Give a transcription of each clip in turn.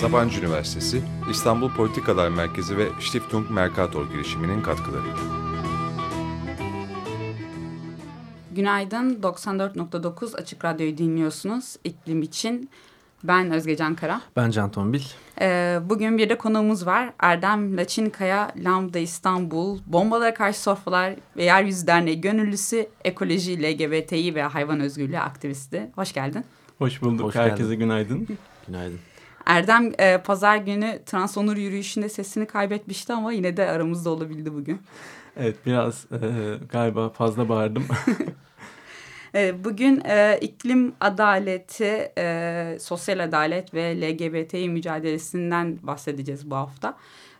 Sabancı Üniversitesi, İstanbul Politikalar Merkezi ve Stiftung Mercator girişiminin katkılarıyla. Günaydın 94.9 Açık Radyo'yu dinliyorsunuz iklim için. Ben Özge Can Kara. Ben Can Tombil. Ee, bugün bir de konuğumuz var. Erdem Laçinkaya, Lambda İstanbul, Bombalara Karşı Sofralar ve Yeryüzü Derneği gönüllüsü, ekoloji, LGBTİ ve hayvan özgürlüğü aktivisti. Hoş geldin. Hoş bulduk. Hoş Herkese geldin. günaydın. Günaydın. Erdem e, pazar günü trans onur yürüyüşünde sesini kaybetmişti ama yine de aramızda olabildi bugün. Evet biraz e, galiba fazla bağırdım. E, Bugün e, iklim adaleti, e, sosyal adalet ve LGBTİ mücadelesinden bahsedeceğiz bu hafta.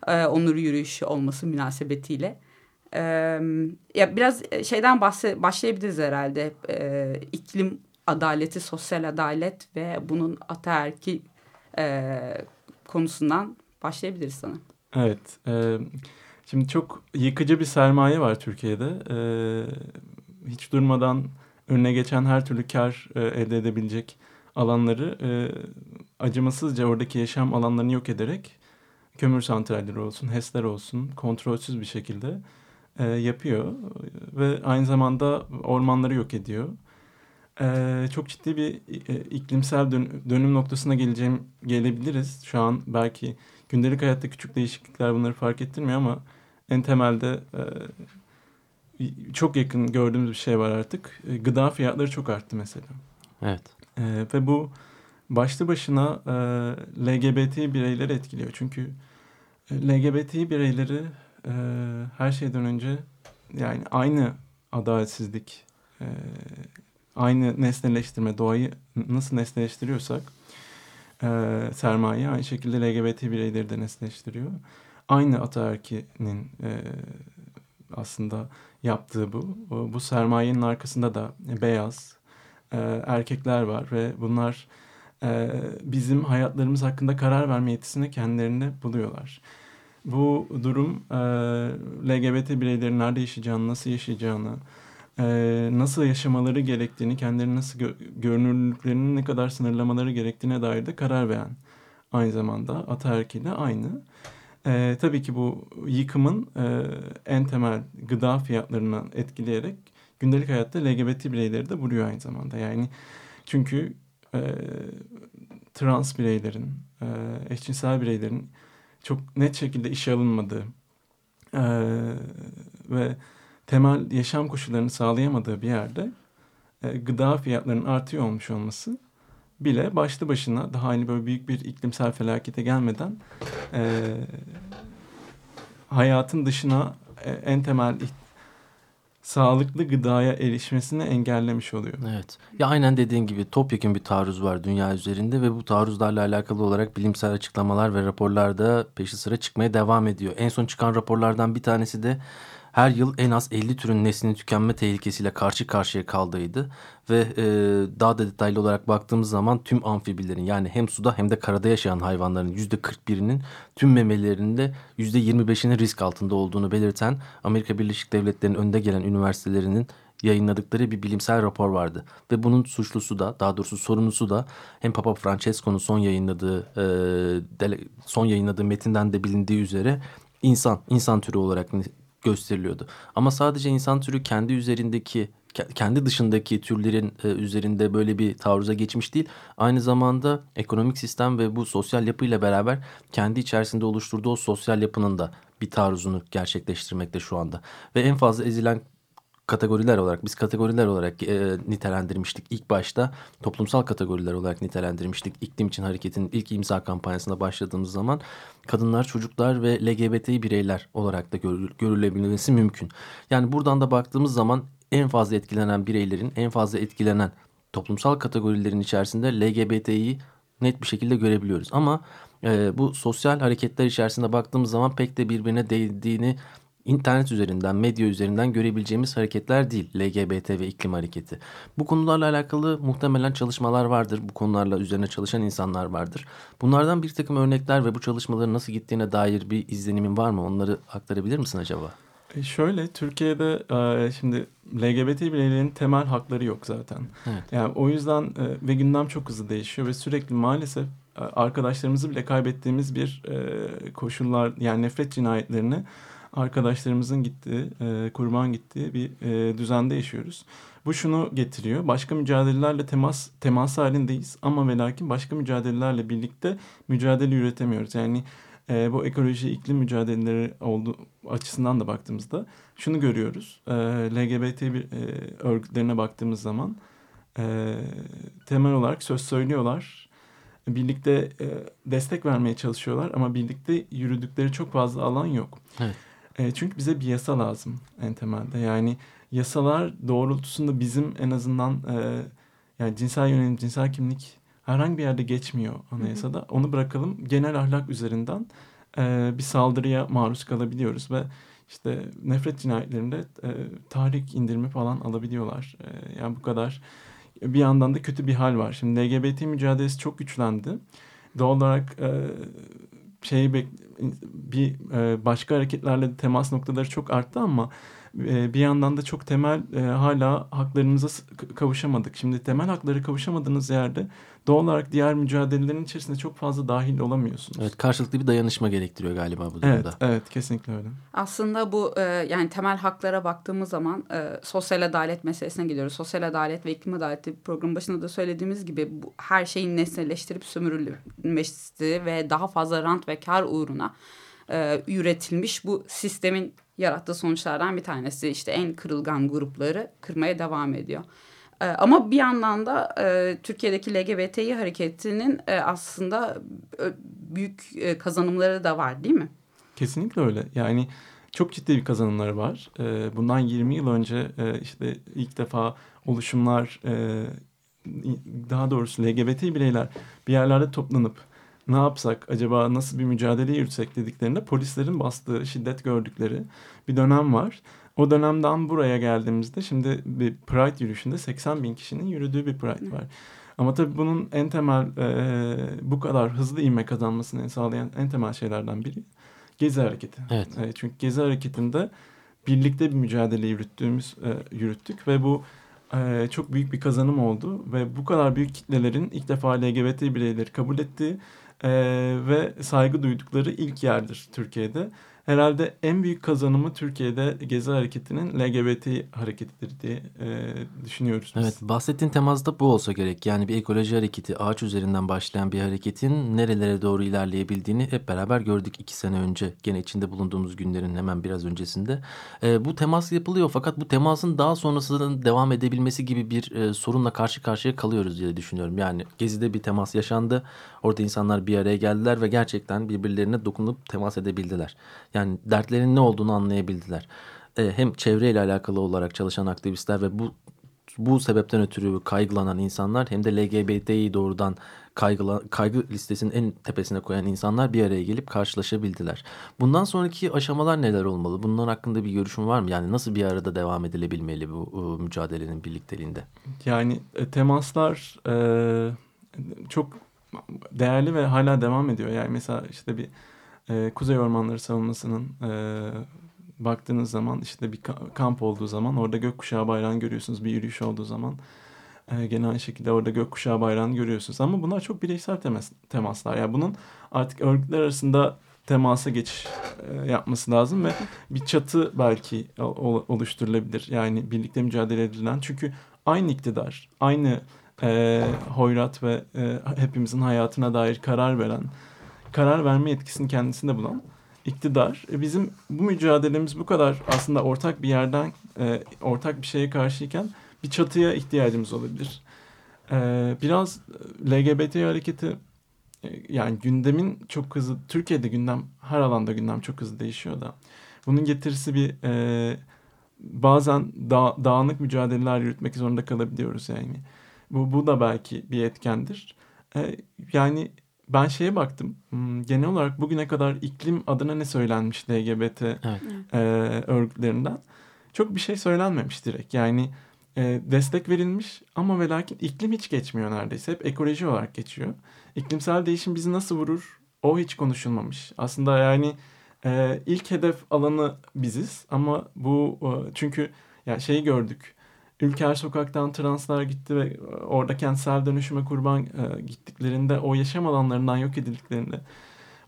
E, onur yürüyüşü olması münasebetiyle. E, ya biraz şeyden bahse başlayabiliriz herhalde. E, iklim adaleti, sosyal adalet ve bunun ataerkil e, konusundan başlayabiliriz sana. evet. e, şimdi çok yıkıcı bir sermaye var Türkiye'de. E, hiç durmadan önüne geçen her türlü kar e, elde edebilecek alanları e, acımasızca oradaki yaşam alanlarını yok ederek kömür santralleri olsun, HES'ler olsun kontrolsüz bir şekilde e, yapıyor ve aynı zamanda ormanları yok ediyor. E, çok ciddi bir e, iklimsel dön- dönüm noktasına geleceğim gelebiliriz. Şu an belki gündelik hayatta küçük değişiklikler bunları fark ettirmiyor ama en temelde e, çok yakın gördüğümüz bir şey var artık. E, gıda fiyatları çok arttı mesela. Evet. E, ve bu başlı başına e, LGBT bireyleri etkiliyor. Çünkü e, LGBT bireyleri e, her şeyden önce yani aynı adaletsizlik, e, aynı nesneleştirme, doğayı nasıl nesneleştiriyorsak e, sermaye aynı şekilde LGBT bireyleri de nesneleştiriyor. Aynı ataerkinin e, aslında yaptığı bu. Bu sermayenin arkasında da beyaz e, erkekler var ve bunlar e, bizim hayatlarımız hakkında karar verme yetisini kendilerinde buluyorlar. Bu durum e, LGBT bireylerin nerede yaşayacağını, nasıl yaşayacağını, e, nasıl yaşamaları gerektiğini, kendilerini nasıl gö- görünürlüklerini ne kadar sınırlamaları gerektiğine dair de karar veren aynı zamanda ataerkiyle aynı. E, tabii ki bu yıkımın e, en temel gıda fiyatlarını etkileyerek gündelik hayatta LGBT bireyleri de vuruyor aynı zamanda. Yani çünkü e, trans bireylerin, e, eşcinsel bireylerin çok net şekilde işe alınmadığı e, ve temel yaşam koşullarını sağlayamadığı bir yerde e, gıda fiyatlarının artıyor olmuş olması bile başlı başına daha hani böyle büyük bir iklimsel felakete gelmeden e, hayatın dışına e, en temel sağlıklı gıdaya erişmesini engellemiş oluyor. Evet. Ya aynen dediğin gibi topyekun bir taarruz var dünya üzerinde ve bu taarruzlarla alakalı olarak bilimsel açıklamalar ve raporlar da peşi sıra çıkmaya devam ediyor. En son çıkan raporlardan bir tanesi de her yıl en az 50 türün neslinin tükenme tehlikesiyle karşı karşıya kaldığıydı. Ve e, daha da detaylı olarak baktığımız zaman tüm amfibilerin yani hem suda hem de karada yaşayan hayvanların %41'inin tüm memelerinde %25'inin risk altında olduğunu belirten Amerika Birleşik Devletleri'nin önde gelen üniversitelerinin yayınladıkları bir bilimsel rapor vardı. Ve bunun suçlusu da daha doğrusu sorumlusu da hem Papa Francesco'nun son yayınladığı e, son yayınladığı metinden de bilindiği üzere insan, insan türü olarak gösteriliyordu. Ama sadece insan türü kendi üzerindeki ke- kendi dışındaki türlerin e, üzerinde böyle bir taarruza geçmiş değil. Aynı zamanda ekonomik sistem ve bu sosyal yapıyla beraber kendi içerisinde oluşturduğu o sosyal yapının da bir taarruzunu gerçekleştirmekte şu anda. Ve en fazla ezilen kategoriler olarak biz kategoriler olarak e, nitelendirmiştik ilk başta toplumsal kategoriler olarak nitelendirmiştik iklim için hareketin ilk imza kampanyasına başladığımız zaman kadınlar çocuklar ve LGBTİ bireyler olarak da görül- görülebilmesi mümkün. Yani buradan da baktığımız zaman en fazla etkilenen bireylerin en fazla etkilenen toplumsal kategorilerin içerisinde LGBT'yi net bir şekilde görebiliyoruz. Ama e, bu sosyal hareketler içerisinde baktığımız zaman pek de birbirine değdiğini internet üzerinden, medya üzerinden görebileceğimiz hareketler değil LGBT ve iklim hareketi. Bu konularla alakalı muhtemelen çalışmalar vardır. Bu konularla üzerine çalışan insanlar vardır. Bunlardan bir takım örnekler ve bu çalışmaların nasıl gittiğine dair bir izlenimin var mı? Onları aktarabilir misin acaba? E şöyle Türkiye'de e, şimdi LGBT bireylerin temel hakları yok zaten. Evet. Yani o yüzden e, ve gündem çok hızlı değişiyor ve sürekli maalesef e, arkadaşlarımızı bile kaybettiğimiz bir e, koşullar yani nefret cinayetlerini arkadaşlarımızın gittiği, e, kurban gittiği bir e, düzende yaşıyoruz. Bu şunu getiriyor. Başka mücadelelerle temas temas halindeyiz ama ve lakin başka mücadelelerle birlikte mücadele üretemiyoruz. Yani e, bu ekoloji iklim mücadeleleri olduğu açısından da baktığımızda şunu görüyoruz. E, LGBT bir, e, örgütlerine baktığımız zaman e, temel olarak söz söylüyorlar. Birlikte e, destek vermeye çalışıyorlar ama birlikte yürüdükleri çok fazla alan yok. Evet. E, çünkü bize bir yasa lazım en temelde. Yani yasalar doğrultusunda bizim en azından e, yani cinsel yönelim, cinsel kimlik herhangi bir yerde geçmiyor anayasada. Hı hı. Onu bırakalım genel ahlak üzerinden e, bir saldırıya maruz kalabiliyoruz ve işte nefret cinayetlerinde e, tahrik indirimi falan alabiliyorlar. E, yani bu kadar bir yandan da kötü bir hal var. Şimdi LGBT mücadelesi çok güçlendi. Doğal olarak e, şey bir e, başka hareketlerle temas noktaları çok arttı ama e, bir yandan da çok temel e, hala haklarımıza kavuşamadık. Şimdi temel hakları kavuşamadığınız yerde doğal olarak diğer mücadelelerin içerisinde çok fazla dahil olamıyorsunuz. Evet karşılıklı bir dayanışma gerektiriyor galiba bu durumda. Evet, evet kesinlikle öyle. Aslında bu e, yani temel haklara baktığımız zaman e, sosyal adalet meselesine geliyoruz. Sosyal adalet ve iklim adaleti programın başında da söylediğimiz gibi bu, her şeyin nesneleştirip sömürülmesi ve daha fazla rant ve kar uğruna e, üretilmiş bu sistemin yarattığı sonuçlardan bir tanesi. işte en kırılgan grupları kırmaya devam ediyor. E, ama bir yandan da e, Türkiye'deki LGBTİ hareketinin e, aslında e, büyük kazanımları da var değil mi? Kesinlikle öyle. Yani çok ciddi bir kazanımları var. E, bundan 20 yıl önce işte ilk defa oluşumlar daha doğrusu LGBT bireyler bir yerlerde toplanıp ne yapsak acaba nasıl bir mücadele yürütsek dediklerinde polislerin bastığı şiddet gördükleri bir dönem var. O dönemden buraya geldiğimizde şimdi bir Pride yürüyüşünde 80 bin kişinin yürüdüğü bir Pride var. Ama tabii bunun en temel e, bu kadar hızlı inme kazanmasını sağlayan en temel şeylerden biri Gezi Hareketi. Evet. E, çünkü Gezi Hareketi'nde birlikte bir mücadele yürüttüğümüz e, yürüttük ve bu e, çok büyük bir kazanım oldu ve bu kadar büyük kitlelerin ilk defa LGBT bireyleri kabul ettiği e, ve saygı duydukları ilk yerdir Türkiye'de herhalde en büyük kazanımı Türkiye'de Gezi Hareketi'nin LGBT hareketidir diye e, düşünüyoruz. Biz. Evet bahsettiğin temazda bu olsa gerek. Yani bir ekoloji hareketi ağaç üzerinden başlayan bir hareketin nerelere doğru ilerleyebildiğini hep beraber gördük iki sene önce. Gene içinde bulunduğumuz günlerin hemen biraz öncesinde. E, bu temas yapılıyor fakat bu temasın daha sonrasının devam edebilmesi gibi bir e, sorunla karşı karşıya kalıyoruz diye düşünüyorum. Yani Gezi'de bir temas yaşandı. Orada insanlar bir araya geldiler ve gerçekten birbirlerine dokunup temas edebildiler. Yani dertlerin ne olduğunu anlayabildiler. E, hem çevreyle alakalı olarak çalışan aktivistler ve bu bu sebepten ötürü kaygılanan insanlar hem de LGBT'yi doğrudan kaygıla, kaygı listesinin en tepesine koyan insanlar bir araya gelip karşılaşabildiler. Bundan sonraki aşamalar neler olmalı? Bunlar hakkında bir görüşün var mı? Yani nasıl bir arada devam edilebilmeli bu e, mücadelenin birlikteliğinde? Yani e, temaslar e, çok değerli ve hala devam ediyor. Yani mesela işte bir e, Kuzey Ormanları Savunması'nın e, baktığınız zaman işte bir kamp olduğu zaman orada gökkuşağı bayrağını görüyorsunuz. Bir yürüyüş olduğu zaman e, gene aynı şekilde orada gökkuşağı bayrağını görüyorsunuz. Ama bunlar çok bireysel temas, temaslar. Yani bunun artık örgütler arasında temasa geçiş e, yapması lazım ve bir çatı belki oluşturulabilir. Yani birlikte mücadele edilen. Çünkü aynı iktidar, aynı e, hoyrat ve e, hepimizin hayatına dair karar veren karar verme yetkisini kendisinde bulan iktidar. E, bizim bu mücadelemiz bu kadar aslında ortak bir yerden, e, ortak bir şeye karşıyken bir çatıya ihtiyacımız olabilir. E, biraz LGBT hareketi yani gündemin çok hızlı, Türkiye'de gündem, her alanda gündem çok hızlı değişiyor da. Bunun getirisi bir bazen da, dağınık mücadeleler yürütmek zorunda kalabiliyoruz yani. Bu, bu da belki bir etkendir. Yani ben şeye baktım. Hmm, Genel olarak bugüne kadar iklim adına ne söylenmiş LGBT Evet. e, örgütlerinden? Çok bir şey söylenmemiş direkt. Yani e, destek verilmiş ama ve lakin iklim hiç geçmiyor neredeyse. Hep ekoloji olarak geçiyor. İklimsel değişim bizi nasıl vurur? O hiç konuşulmamış. Aslında yani e, ilk hedef alanı biziz ama bu e, çünkü ya şeyi gördük. Ülker sokaktan translar gitti ve e, orada kentsel dönüşüme kurban e, gittiklerinde o yaşam alanlarından yok edildiklerinde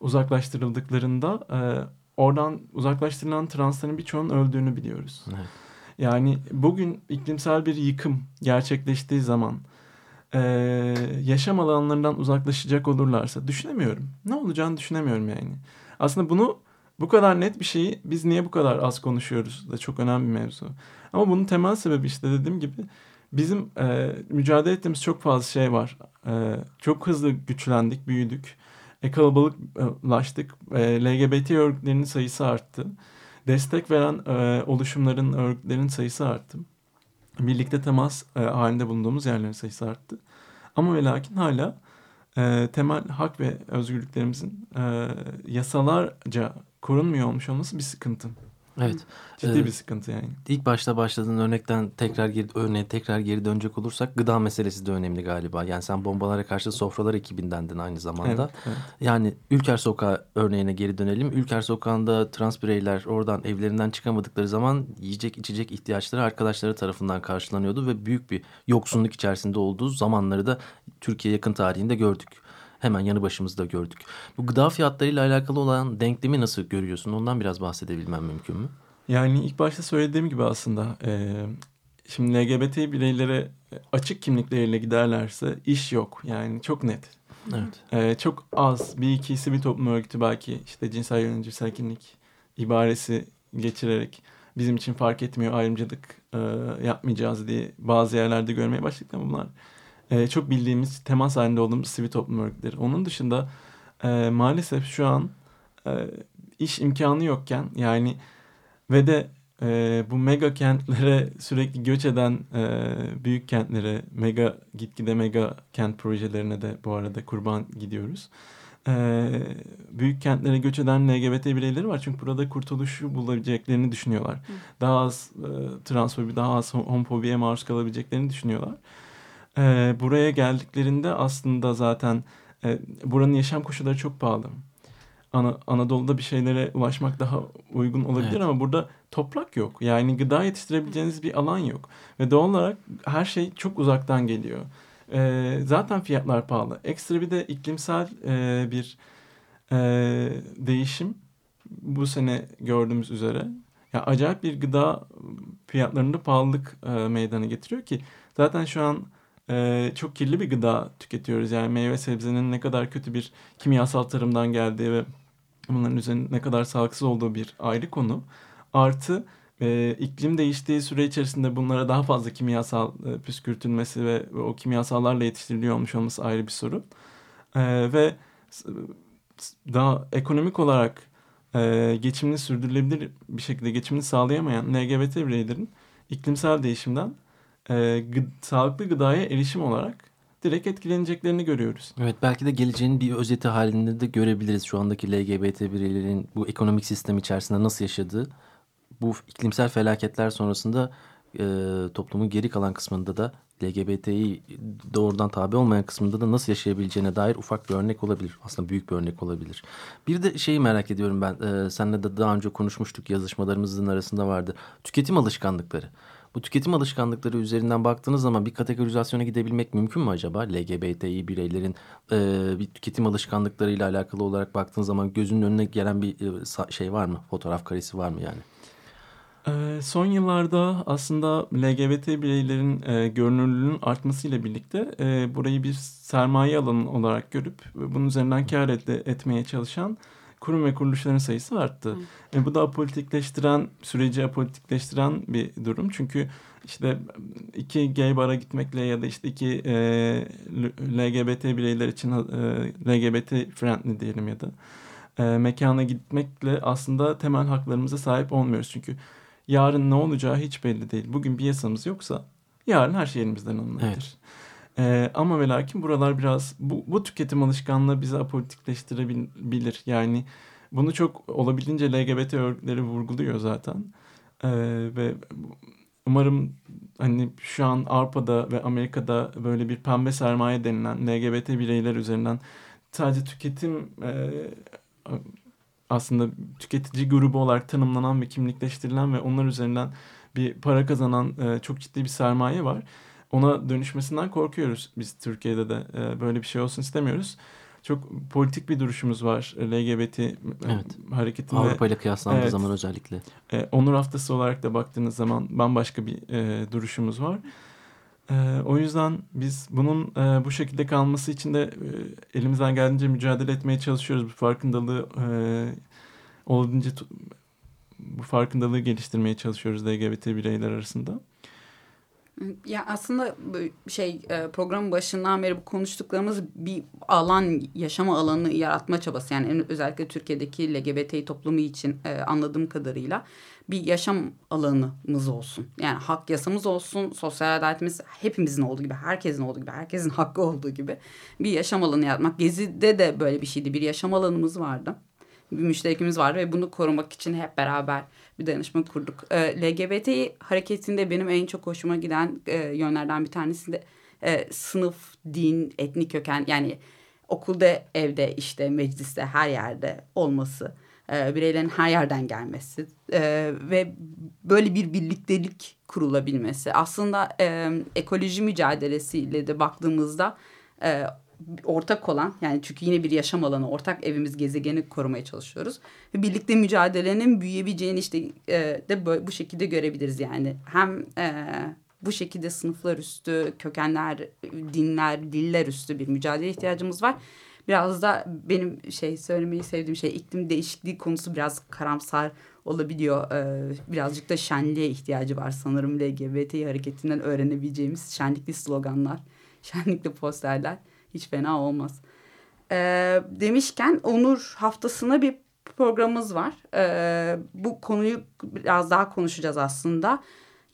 uzaklaştırıldıklarında e, oradan uzaklaştırılan transların birçoğunun öldüğünü biliyoruz. Evet. Yani bugün iklimsel bir yıkım gerçekleştiği zaman e, yaşam alanlarından uzaklaşacak olurlarsa düşünemiyorum. Ne olacağını düşünemiyorum yani. Aslında bunu bu kadar net bir şeyi biz niye bu kadar az konuşuyoruz da çok önemli bir mevzu. Ama bunun temel sebebi işte dediğim gibi bizim e, mücadele ettiğimiz çok fazla şey var. E, çok hızlı güçlendik, büyüdük. E, kalabalıklaştık. E, LGBT örgütlerinin sayısı arttı. Destek veren e, oluşumların, örgütlerin sayısı arttı. Birlikte temas e, halinde bulunduğumuz yerlerin sayısı arttı. Ama ve lakin hala e, temel hak ve özgürlüklerimizin e, yasalarca korunmuyor olmuş olması bir sıkıntı. Evet. Ciddi Ee, bir sıkıntı yani. İlk başta başladığın örnekten tekrar geri, örneğe tekrar geri dönecek olursak gıda meselesi de önemli galiba. Yani sen bombalara karşı sofralar ekibindendin aynı zamanda. Evet, evet. Yani Ülker Sokağı örneğine geri dönelim. Ülker Sokağı'nda trans bireyler oradan evlerinden çıkamadıkları zaman yiyecek içecek ihtiyaçları arkadaşları tarafından karşılanıyordu ve büyük bir yoksunluk içerisinde olduğu zamanları da Türkiye yakın tarihinde gördük. Hemen yanı başımızda gördük. Bu gıda fiyatlarıyla alakalı olan denklemi nasıl görüyorsun? Ondan biraz bahsedebilmem mümkün mü? Yani ilk başta söylediğim gibi aslında e, şimdi LGBT bireylere açık kimlikleriyle giderlerse iş yok. Yani çok net. Evet. E, çok az bir iki sivil toplum örgütü belki işte cinsel yönelimsel kimlik ibaresi geçirerek bizim için fark etmiyor ayrımcılık e, yapmayacağız diye bazı yerlerde görmeye başladık ama bunlar e, çok bildiğimiz temas halinde olduğumuz sivil toplum örgütleri. Onun dışında e, maalesef şu an e, iş imkanı yokken yani ve de e, bu mega kentlere sürekli göç eden e, büyük kentlere mega gitgide mega kent projelerine de bu arada kurban gidiyoruz. E, büyük kentlere göç eden LGBT bireyleri var çünkü burada kurtuluşu bulabileceklerini düşünüyorlar. Daha az e, transfobi, daha az homofobiye maruz kalabileceklerini düşünüyorlar. E, buraya geldiklerinde aslında zaten e, buranın yaşam koşulları çok pahalı. Ana, Anadolu'da bir şeylere ulaşmak daha uygun olabilir Evet. ama burada toprak yok. Yani gıda yetiştirebileceğiniz bir alan yok. Ve doğal olarak her şey çok uzaktan geliyor. E, zaten fiyatlar pahalı. Ekstra bir de iklimsel e, bir e, değişim bu sene gördüğümüz üzere. Ya acayip bir gıda fiyatlarında pahalılık e, meydana getiriyor ki zaten şu an e, çok kirli bir gıda tüketiyoruz. Yani meyve sebzenin ne kadar kötü bir kimyasal tarımdan geldiği ve bunların üzerine ne kadar sağlıksız olduğu bir ayrı konu. Artı e, iklim değiştiği süre içerisinde bunlara daha fazla kimyasal e, püskürtülmesi ve, ve o kimyasallarla yetiştiriliyor olmuş olması ayrı bir sorun. E, ve daha ekonomik olarak e, geçimini sürdürülebilir bir şekilde geçimini sağlayamayan LGBT bireylerin iklimsel değişimden e, gı- sağlıklı gıdaya erişim olarak direkt etkileneceklerini görüyoruz. Evet belki de geleceğin bir özeti halinde de görebiliriz şu andaki LGBT bireylerin bu ekonomik sistem içerisinde nasıl yaşadığı. Bu iklimsel felaketler sonrasında e, toplumun geri kalan kısmında da LGBT'yi doğrudan tabi olmayan kısmında da nasıl yaşayabileceğine dair ufak bir örnek olabilir. Aslında büyük bir örnek olabilir. Bir de şeyi merak ediyorum ben. E, seninle de daha önce konuşmuştuk yazışmalarımızın arasında vardı. Tüketim alışkanlıkları. Bu tüketim alışkanlıkları üzerinden baktığınız zaman bir kategorizasyona gidebilmek mümkün mü acaba? LGBTİ bireylerin e, bir tüketim alışkanlıklarıyla alakalı olarak baktığın zaman gözünün önüne gelen bir e, şey var mı? Fotoğraf karesi var mı yani? Son yıllarda aslında LGBT bireylerin e, görünürlüğünün artmasıyla birlikte e, burayı bir sermaye alanı olarak görüp bunun üzerinden kar etmeye çalışan kurum ve kuruluşların sayısı arttı. E, bu da apolitikleştiren, süreci apolitikleştiren bir durum. Çünkü işte iki gay bara gitmekle ya da işte iki e, LGBT bireyler için e, LGBT friendly diyelim ya da e, mekana gitmekle aslında temel haklarımıza sahip olmuyoruz. Çünkü yarın ne olacağı hiç belli değil. Bugün bir yasamız yoksa yarın her şey elimizden alınabilir. E, ama ve lakin buralar biraz bu, bu tüketim alışkanlığı bizi apolitikleştirebilir. Yani bunu çok olabildiğince LGBT örgütleri vurguluyor zaten. E, ve umarım hani şu an Avrupa'da ve Amerika'da böyle bir pembe sermaye denilen LGBT bireyler üzerinden sadece tüketim e, aslında tüketici grubu olarak tanımlanan ve kimlikleştirilen ve onlar üzerinden bir para kazanan e, çok ciddi bir sermaye var. Ona dönüşmesinden korkuyoruz biz Türkiye'de de. E, böyle bir şey olsun istemiyoruz. Çok politik bir duruşumuz var LGBT evet. hareketinde. Avrupa ile kıyaslandığı evet. zaman özellikle. E, onur haftası olarak da baktığınız zaman bambaşka bir e, duruşumuz var. E, o yüzden biz bunun e, bu şekilde kalması için de e, elimizden geldiğince mücadele etmeye çalışıyoruz. Bu farkındalığı e, olabildiğince bu farkındalığı geliştirmeye çalışıyoruz LGBT bireyler arasında. Ya aslında şey e, programın başından beri bu konuştuklarımız bir alan, yaşama alanı yaratma çabası. Yani özellikle Türkiye'deki LGBT toplumu için e, anladığım kadarıyla bir yaşam alanımız olsun. Yani hak yasamız olsun, sosyal adaletimiz hepimizin olduğu gibi, herkesin olduğu gibi, herkesin hakkı olduğu gibi bir yaşam alanı yaratmak. Gezi'de de böyle bir şeydi. Bir yaşam alanımız vardı. Bir müşterekimiz vardı ve bunu korumak için hep beraber bir dayanışma kurduk. E, LGBT hareketinde benim en çok hoşuma giden e, yönlerden bir tanesi de e, sınıf, din, etnik köken yani okulda, evde, işte mecliste, her yerde olması. E, bireylerin her yerden gelmesi e, ve böyle bir birliktelik kurulabilmesi. Aslında ekoloji mücadelesiyle de baktığımızda ortak olan yani çünkü yine bir yaşam alanı ortak evimiz gezegeni korumaya çalışıyoruz. Ve birlikte mücadelenin büyüyebileceğini işte e, de böyle, bu şekilde görebiliriz yani. Hem e, bu şekilde sınıflar üstü, kökenler, dinler, diller üstü bir mücadele ihtiyacımız var. Biraz da benim şey söylemeyi sevdiğim şey iklim değişikliği konusu biraz karamsar olabiliyor. Ee, birazcık da şenliğe ihtiyacı var sanırım LGBT hareketinden öğrenebileceğimiz şenlikli sloganlar, şenlikli posterler hiç fena olmaz. Ee, demişken Onur haftasına bir programımız var. Ee, bu konuyu biraz daha konuşacağız aslında.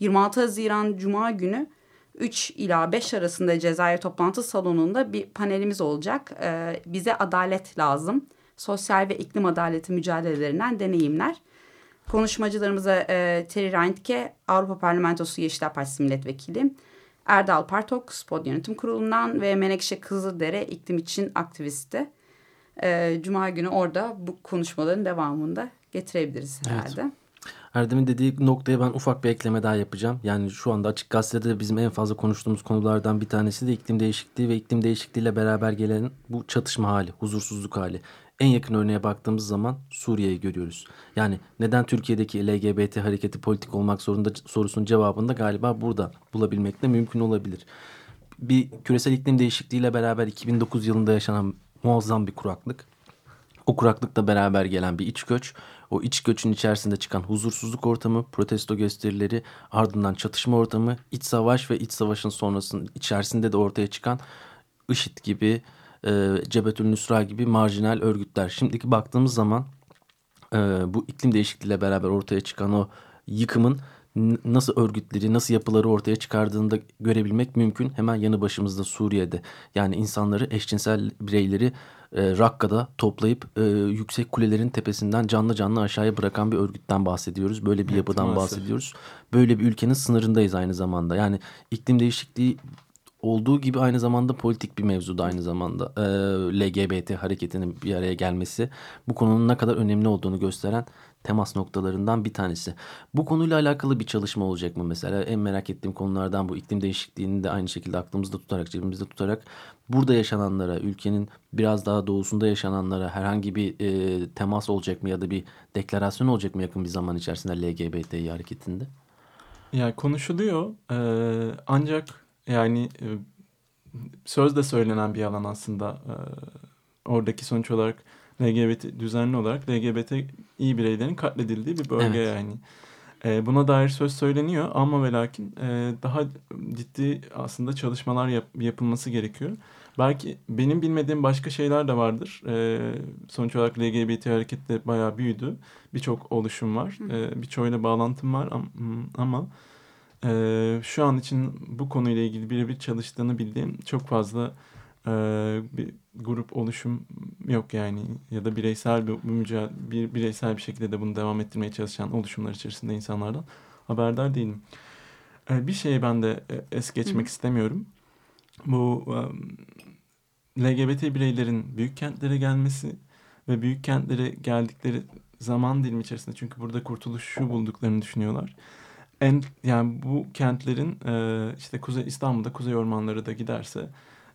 26 Haziran Cuma günü 3 ila 5 arasında Cezayir toplantı salonunda bir panelimiz olacak. Ee, bize adalet lazım. Sosyal ve iklim adaleti mücadelelerinden deneyimler. Konuşmacılarımıza e, Terry Reintke, Avrupa Parlamentosu Yeşiller Partisi Milletvekili, Erdal Partok, Spot Yönetim Kurulu'ndan ve Menekşe Kızıldere iklim için aktivisti. E, Cuma günü orada bu konuşmaların devamında getirebiliriz herhalde. Evet. Erdem'in dediği noktaya ben ufak bir ekleme daha yapacağım. Yani şu anda Açık Gazete'de bizim en fazla konuştuğumuz konulardan bir tanesi de iklim değişikliği ve iklim değişikliğiyle beraber gelen bu çatışma hali, huzursuzluk hali. En yakın örneğe baktığımız zaman Suriye'yi görüyoruz. Yani neden Türkiye'deki LGBT hareketi politik olmak zorunda sorusunun cevabını da galiba burada bulabilmek de mümkün olabilir. Bir küresel iklim değişikliğiyle beraber 2009 yılında yaşanan muazzam bir kuraklık. O kuraklıkla beraber gelen bir iç göç o iç göçün içerisinde çıkan huzursuzluk ortamı, protesto gösterileri, ardından çatışma ortamı, iç savaş ve iç savaşın sonrasının içerisinde de ortaya çıkan IŞİD gibi, e, Cebetül Nusra gibi marjinal örgütler. Şimdiki baktığımız zaman e, bu iklim değişikliğiyle beraber ortaya çıkan o yıkımın nasıl örgütleri, nasıl yapıları ortaya çıkardığını da görebilmek mümkün. Hemen yanı başımızda Suriye'de. Yani insanları, eşcinsel bireyleri e, Rakka'da toplayıp e, yüksek kulelerin tepesinden canlı canlı aşağıya bırakan bir örgütten bahsediyoruz. Böyle bir evet, yapıdan maalesef. bahsediyoruz. Böyle bir ülkenin sınırındayız aynı zamanda. Yani iklim değişikliği olduğu gibi aynı zamanda politik bir mevzuda aynı zamanda e, LGBT hareketinin bir araya gelmesi bu konunun ne kadar önemli olduğunu gösteren temas noktalarından bir tanesi. Bu konuyla alakalı bir çalışma olacak mı mesela? En merak ettiğim konulardan bu iklim değişikliğini de aynı şekilde aklımızda tutarak, cebimizde tutarak burada yaşananlara, ülkenin biraz daha doğusunda yaşananlara herhangi bir e, temas olacak mı ya da bir deklarasyon olacak mı yakın bir zaman içerisinde LGBTİ hareketinde? Yani konuşuluyor ee, ancak yani e, sözde söylenen bir yalan aslında e, oradaki sonuç olarak LGBT düzenli olarak LGBT iyi bireylerin katledildiği bir bölge evet. yani. E, buna dair söz söyleniyor ama ve lakin e, daha ciddi aslında çalışmalar yap, yapılması gerekiyor. Belki benim bilmediğim başka şeyler de vardır. E, sonuç olarak LGBT hareket de bayağı büyüdü. Birçok oluşum var. E, birçoğuyla bağlantım var ama, ama Ee, şu an için bu konuyla ilgili birebir çalıştığını bildiğim çok fazla e, bir grup oluşum yok yani ya da bireysel bir, bir bireysel bir şekilde de bunu devam ettirmeye çalışan oluşumlar içerisinde insanlardan haberdar değilim. Ee, bir şeyi ben de e, es geçmek Hı. istemiyorum. Bu um, LGBT bireylerin büyük kentlere gelmesi ve büyük kentlere geldikleri zaman dilimi içerisinde çünkü burada kurtuluşu bulduklarını düşünüyorlar. En yani bu kentlerin e, işte Kuzey İstanbul'da Kuzey Ormanları da giderse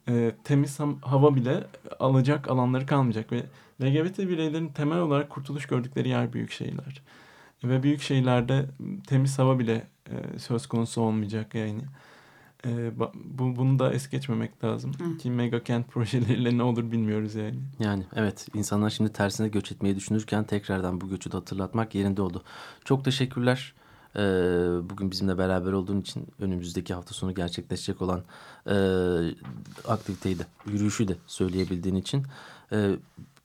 e, temiz hava bile alacak alanları kalmayacak ve LGBT bireylerin temel olarak kurtuluş gördükleri yer büyük şehirler. Ve büyük şehirlerde temiz hava bile e, söz konusu olmayacak yani. E, bu, bunu da es geçmemek lazım. Hı. Ki mega kent projeleriyle ne olur bilmiyoruz yani. Yani evet insanlar şimdi tersine göç etmeyi düşünürken tekrardan bu göçü de hatırlatmak yerinde oldu. Çok teşekkürler. Ee, bugün bizimle beraber olduğun için önümüzdeki hafta sonu gerçekleşecek olan e, aktiviteyi de yürüyüşü de söyleyebildiğin için. Ee,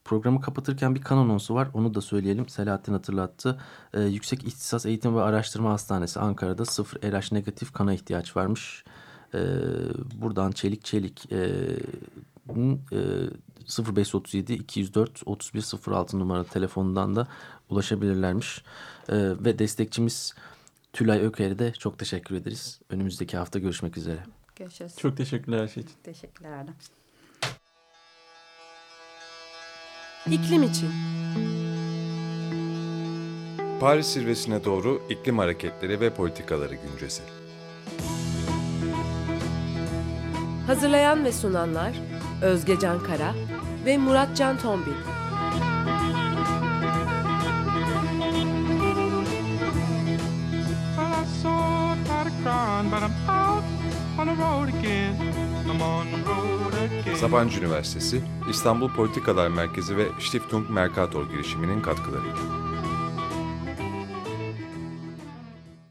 programı kapatırken bir kan anonsu var onu da söyleyelim. Selahattin hatırlattı. Ee, Yüksek İhtisas Eğitim ve Araştırma Hastanesi Ankara'da sıfır RH negatif kana ihtiyaç varmış. Ee, buradan Çelik Çelik e, e, 0537 204 3106 numaralı telefonundan da ulaşabilirlermiş. Ee, ve destekçimiz Tülay Öker'e de çok teşekkür ederiz. Önümüzdeki hafta görüşmek üzere. Görüşürüz. Çok teşekkürler her şey için. teşekkürler Erdem. İklim için. Paris zirvesine doğru iklim hareketleri ve politikaları güncesi. Hazırlayan ve sunanlar Özge Can Kara ve Murat Can Tombil. Again. Sabancı Üniversitesi, İstanbul Politikalar Merkezi ve Stiftung Mercator girişiminin katkılarıyla.